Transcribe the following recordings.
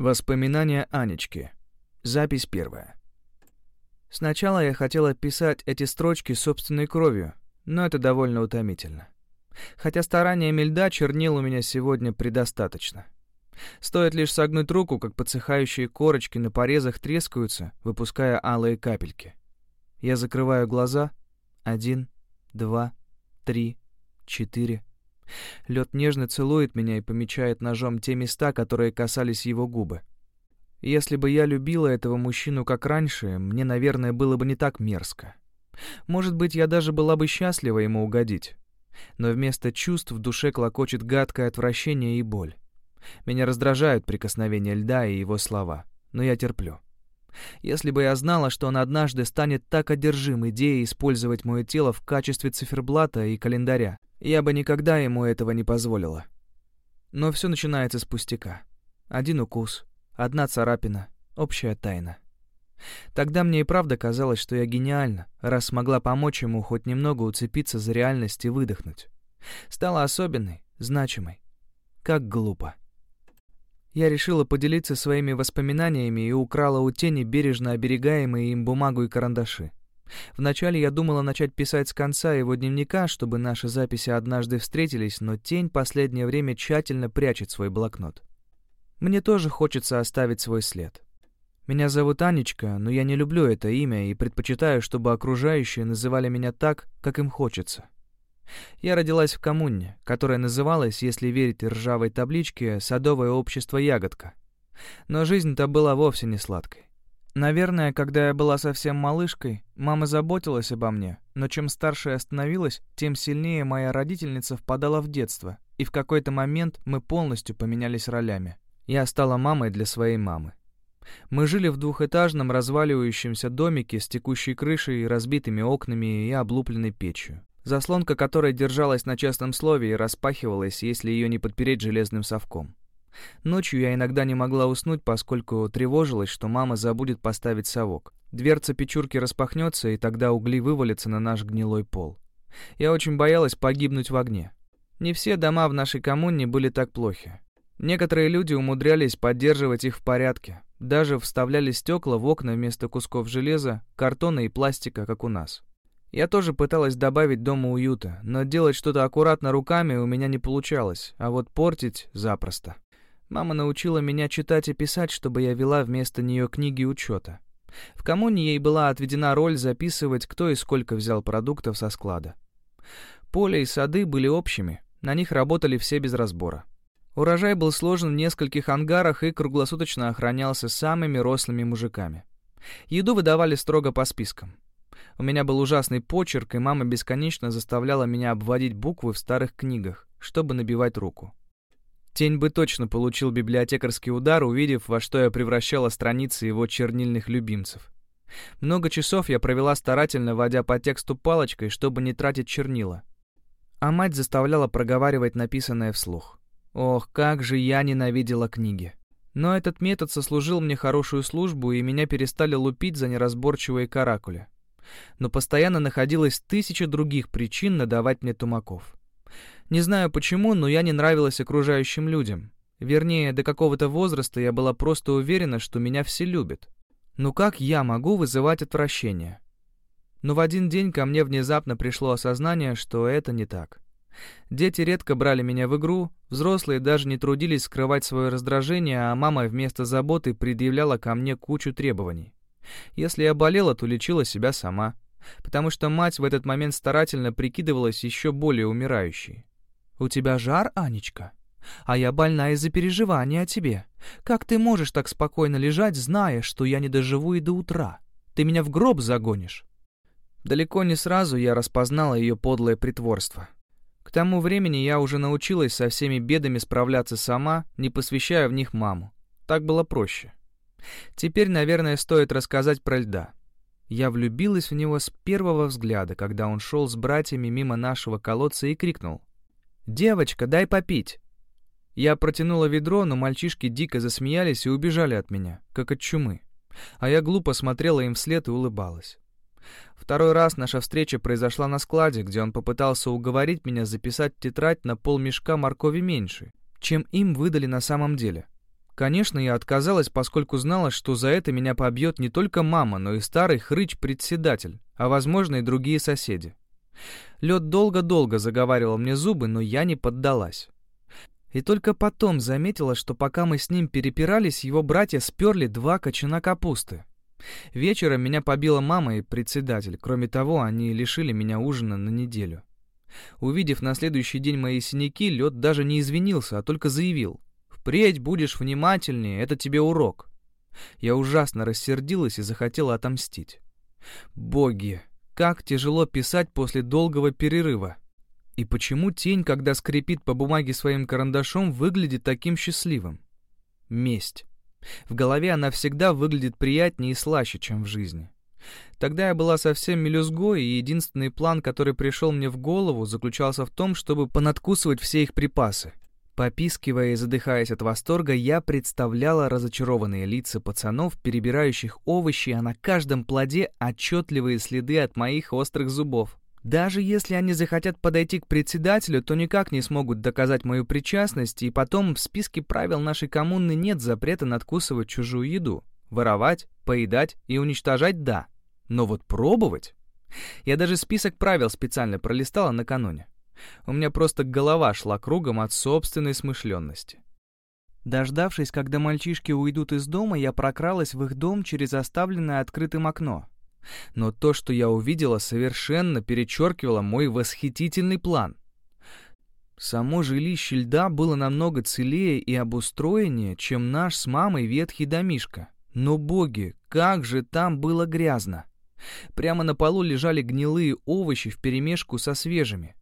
Воспоминания Анечки. Запись первая. Сначала я хотела писать эти строчки собственной кровью, но это довольно утомительно. Хотя стараниями льда чернил у меня сегодня предостаточно. Стоит лишь согнуть руку, как подсыхающие корочки на порезах трескаются, выпуская алые капельки. Я закрываю глаза. Один, два, три, четыре. Лед нежно целует меня и помечает ножом те места, которые касались его губы. Если бы я любила этого мужчину как раньше, мне, наверное, было бы не так мерзко. Может быть, я даже была бы счастлива ему угодить. Но вместо чувств в душе клокочет гадкое отвращение и боль. Меня раздражают прикосновения льда и его слова, но я терплю. Если бы я знала, что он однажды станет так одержим идеей использовать мое тело в качестве циферблата и календаря, я бы никогда ему этого не позволила. Но все начинается с пустяка. Один укус, одна царапина, общая тайна. Тогда мне и правда казалось, что я гениальна, раз смогла помочь ему хоть немного уцепиться за реальность и выдохнуть. Стала особенной, значимой. Как глупо. Я решила поделиться своими воспоминаниями и украла у тени бережно оберегаемые им бумагу и карандаши. Вначале я думала начать писать с конца его дневника, чтобы наши записи однажды встретились, но тень последнее время тщательно прячет свой блокнот. Мне тоже хочется оставить свой след. Меня зовут Анечка, но я не люблю это имя и предпочитаю, чтобы окружающие называли меня так, как им хочется. Я родилась в коммуне, которая называлась, если верить ржавой табличке, «Садовое общество Ягодка». Но жизнь-то была вовсе не сладкой. Наверное, когда я была совсем малышкой, мама заботилась обо мне, но чем старше я становилась, тем сильнее моя родительница впадала в детство, и в какой-то момент мы полностью поменялись ролями. Я стала мамой для своей мамы. Мы жили в двухэтажном разваливающемся домике с текущей крышей, разбитыми окнами и облупленной печью, заслонка которой держалась на честном слове и распахивалась, если ее не подпереть железным совком. Ночью я иногда не могла уснуть, поскольку тревожилась, что мама забудет поставить совок. Дверца печурки распахнется, и тогда угли вывалятся на наш гнилой пол. Я очень боялась погибнуть в огне. Не все дома в нашей коммуне были так плохи. Некоторые люди умудрялись поддерживать их в порядке. Даже вставляли стекла в окна вместо кусков железа, картона и пластика, как у нас. Я тоже пыталась добавить дому уюта, но делать что-то аккуратно руками у меня не получалось, а вот портить — запросто. Мама научила меня читать и писать, чтобы я вела вместо нее книги учета. В коммуне ей была отведена роль записывать, кто и сколько взял продуктов со склада. Поле и сады были общими, на них работали все без разбора. Урожай был сложен в нескольких ангарах и круглосуточно охранялся самыми рослыми мужиками. Еду выдавали строго по спискам. У меня был ужасный почерк, и мама бесконечно заставляла меня обводить буквы в старых книгах, чтобы набивать руку. Тень бы точно получил библиотекарский удар, увидев, во что я превращала страницы его чернильных любимцев. Много часов я провела старательно, водя по тексту палочкой, чтобы не тратить чернила. А мать заставляла проговаривать написанное вслух. Ох, как же я ненавидела книги. Но этот метод сослужил мне хорошую службу, и меня перестали лупить за неразборчивые каракули. Но постоянно находилось тысяча других причин надавать мне тумаков. Не знаю почему, но я не нравилась окружающим людям. Вернее, до какого-то возраста я была просто уверена, что меня все любят. Ну как я могу вызывать отвращение? Но в один день ко мне внезапно пришло осознание, что это не так. Дети редко брали меня в игру, взрослые даже не трудились скрывать свое раздражение, а мама вместо заботы предъявляла ко мне кучу требований. Если я болела, то лечила себя сама, потому что мать в этот момент старательно прикидывалась еще более умирающей. «У тебя жар, Анечка? А я больна из-за переживания о тебе. Как ты можешь так спокойно лежать, зная, что я не доживу и до утра? Ты меня в гроб загонишь?» Далеко не сразу я распознала ее подлое притворство. К тому времени я уже научилась со всеми бедами справляться сама, не посвящая в них маму. Так было проще. Теперь, наверное, стоит рассказать про льда. Я влюбилась в него с первого взгляда, когда он шел с братьями мимо нашего колодца и крикнул. «Девочка, дай попить!» Я протянула ведро, но мальчишки дико засмеялись и убежали от меня, как от чумы. А я глупо смотрела им вслед и улыбалась. Второй раз наша встреча произошла на складе, где он попытался уговорить меня записать тетрадь на полмешка моркови меньше, чем им выдали на самом деле. Конечно, я отказалась, поскольку знала, что за это меня побьет не только мама, но и старый хрыч-председатель, а, возможно, и другие соседи. Лед долго-долго заговаривал мне зубы, но я не поддалась. И только потом заметила, что пока мы с ним перепирались, его братья сперли два кочана капусты. Вечером меня побила мама и председатель. Кроме того, они лишили меня ужина на неделю. Увидев на следующий день мои синяки, лед даже не извинился, а только заявил. Впредь будешь внимательнее, это тебе урок. Я ужасно рассердилась и захотела отомстить. Боги, как тяжело писать после долгого перерыва. И почему тень, когда скрипит по бумаге своим карандашом, выглядит таким счастливым? Месть. В голове она всегда выглядит приятнее и слаще, чем в жизни. Тогда я была совсем мелюзгой, и единственный план, который пришел мне в голову, заключался в том, чтобы понадкусывать все их припасы. Попискивая и задыхаясь от восторга, я представляла разочарованные лица пацанов, перебирающих овощи, а на каждом плоде отчетливые следы от моих острых зубов. Даже если они захотят подойти к председателю, то никак не смогут доказать мою причастность, и потом в списке правил нашей коммуны нет запрета надкусывать чужую еду. Воровать, поедать и уничтожать — да. Но вот пробовать... Я даже список правил специально пролистала накануне. У меня просто голова шла кругом от собственной смышленности. Дождавшись, когда мальчишки уйдут из дома, я прокралась в их дом через оставленное открытым окно. Но то, что я увидела, совершенно перечеркивало мой восхитительный план. Само жилище льда было намного целее и обустроеннее, чем наш с мамой ветхий домишка. Но, боги, как же там было грязно! Прямо на полу лежали гнилые овощи вперемешку со свежими.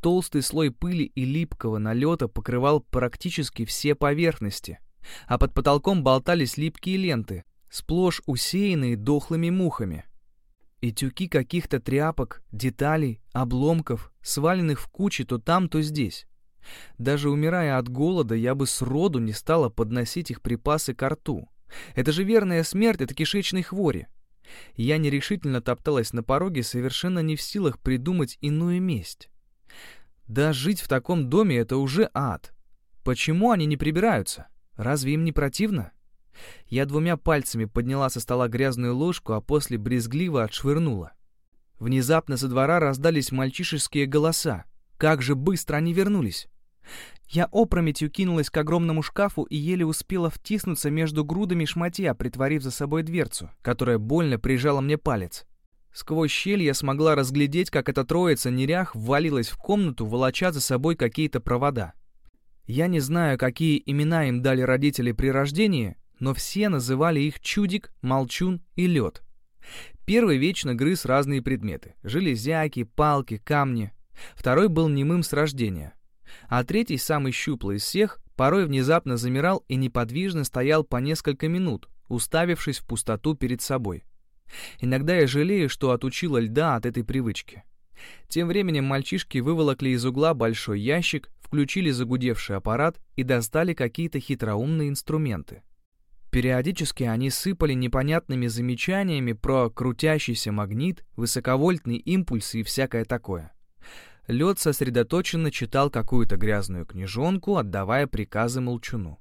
Толстый слой пыли и липкого налета покрывал практически все поверхности, а под потолком болтались липкие ленты, сплошь усеянные дохлыми мухами. И тюки каких-то тряпок, деталей, обломков, сваленных в кучи то там, то здесь. Даже умирая от голода, я бы сроду не стала подносить их припасы к рту. Это же верная смерть от кишечной хвори. Я нерешительно топталась на пороге, совершенно не в силах придумать иную месть. Да жить в таком доме — это уже ад. Почему они не прибираются? Разве им не противно? Я двумя пальцами подняла со стола грязную ложку, а после брезгливо отшвырнула. Внезапно со двора раздались мальчишеские голоса. Как же быстро они вернулись! Я опрометью кинулась к огромному шкафу и еле успела втиснуться между грудами шматья, притворив за собой дверцу, которая больно прижала мне палец. Сквозь щель я смогла разглядеть, как эта троица нерях ввалилась в комнату, волоча за собой какие-то провода. Я не знаю, какие имена им дали родители при рождении, но все называли их Чудик, Молчун и Лед. Первый вечно грыз разные предметы — железяки, палки, камни. Второй был немым с рождения. А третий, самый щуплый из всех, порой внезапно замирал и неподвижно стоял по несколько минут, уставившись в пустоту перед собой. Иногда я жалею, что отучила льда от этой привычки. Тем временем мальчишки выволокли из угла большой ящик, включили загудевший аппарат и достали какие-то хитроумные инструменты. Периодически они сыпали непонятными замечаниями про крутящийся магнит, высоковольтный импульс и всякое такое. Лед сосредоточенно читал какую-то грязную книжонку, отдавая приказы молчуну.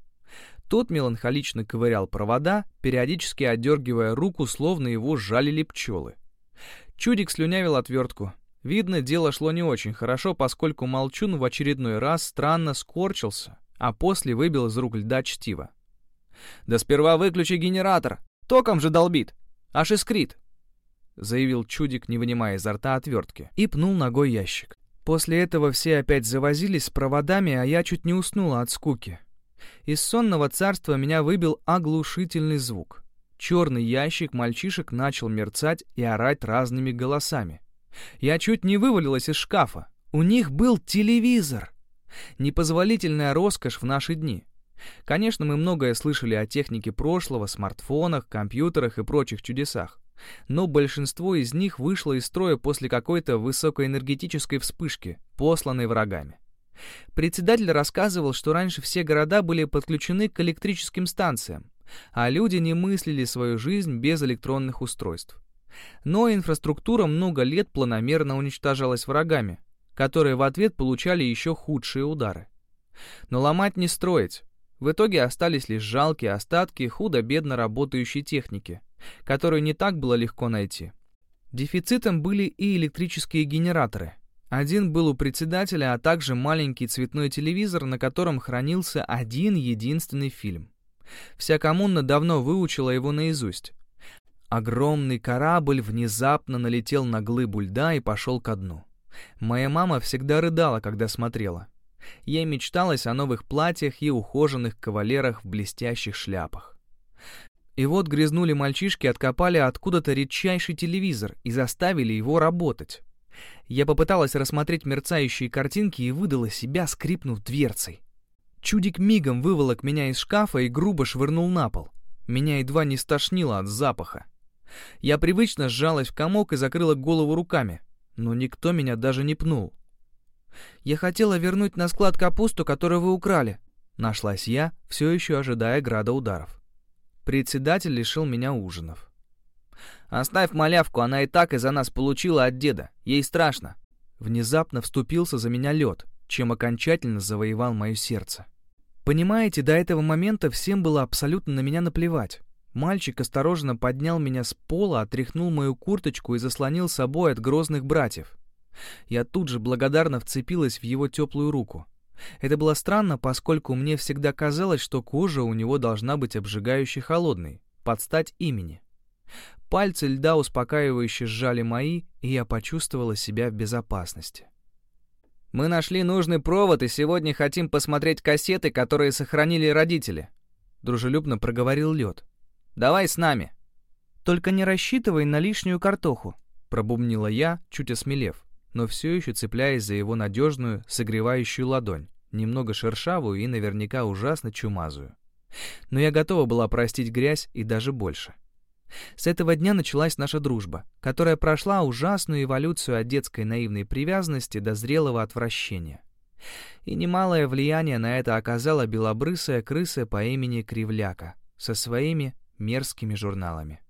Тот меланхолично ковырял провода, периодически отдергивая руку, словно его жалили пчелы. Чудик слюнявил отвертку. Видно, дело шло не очень хорошо, поскольку Молчун в очередной раз странно скорчился, а после выбил из рук льда чтиво. «Да сперва выключи генератор! Током же долбит! Аж искрит!» заявил Чудик, не вынимая изо рта отвертки, и пнул ногой ящик. После этого все опять завозились с проводами, а я чуть не уснула от скуки. Из сонного царства меня выбил оглушительный звук. Черный ящик мальчишек начал мерцать и орать разными голосами. Я чуть не вывалилась из шкафа. У них был телевизор. Непозволительная роскошь в наши дни. Конечно, мы многое слышали о технике прошлого, смартфонах, компьютерах и прочих чудесах. Но большинство из них вышло из строя после какой-то высокоэнергетической вспышки, посланной врагами. Председатель рассказывал, что раньше все города были подключены к электрическим станциям, а люди не мыслили свою жизнь без электронных устройств. Но инфраструктура много лет планомерно уничтожалась врагами, которые в ответ получали еще худшие удары. Но ломать не строить. В итоге остались лишь жалкие остатки худо-бедно работающей техники, которую не так было легко найти. Дефицитом были и электрические генераторы. Один был у председателя, а также маленький цветной телевизор, на котором хранился один единственный фильм. Вся коммуна давно выучила его наизусть. Огромный корабль внезапно налетел на глыбу льда и пошел ко дну. Моя мама всегда рыдала, когда смотрела. Ей мечталось о новых платьях и ухоженных кавалерах в блестящих шляпах. И вот грязнули мальчишки, откопали откуда-то редчайший телевизор и заставили его работать. Я попыталась рассмотреть мерцающие картинки и выдала себя, скрипнув дверцей. Чудик мигом выволок меня из шкафа и грубо швырнул на пол. Меня едва не стошнило от запаха. Я привычно сжалась в комок и закрыла голову руками, но никто меня даже не пнул. «Я хотела вернуть на склад капусту, которую вы украли», — нашлась я, все еще ожидая града ударов. Председатель лишил меня ужинов. «Оставь малявку, она и так из-за нас получила от деда. Ей страшно». Внезапно вступился за меня лед, чем окончательно завоевал мое сердце. Понимаете, до этого момента всем было абсолютно на меня наплевать. Мальчик осторожно поднял меня с пола, отряхнул мою курточку и заслонил собой от грозных братьев. Я тут же благодарно вцепилась в его теплую руку. Это было странно, поскольку мне всегда казалось, что кожа у него должна быть обжигающе холодной, под стать имени. Пальцы льда успокаивающе сжали мои, и я почувствовала себя в безопасности. «Мы нашли нужный провод и сегодня хотим посмотреть кассеты, которые сохранили родители», — дружелюбно проговорил лед. «Давай с нами». «Только не рассчитывай на лишнюю картоху», — пробубнила я, чуть осмелев, но все еще цепляясь за его надежную, согревающую ладонь, немного шершавую и наверняка ужасно чумазую. Но я готова была простить грязь и даже больше. С этого дня началась наша дружба, которая прошла ужасную эволюцию от детской наивной привязанности до зрелого отвращения. И немалое влияние на это оказала белобрысая крыса по имени Кривляка со своими мерзкими журналами.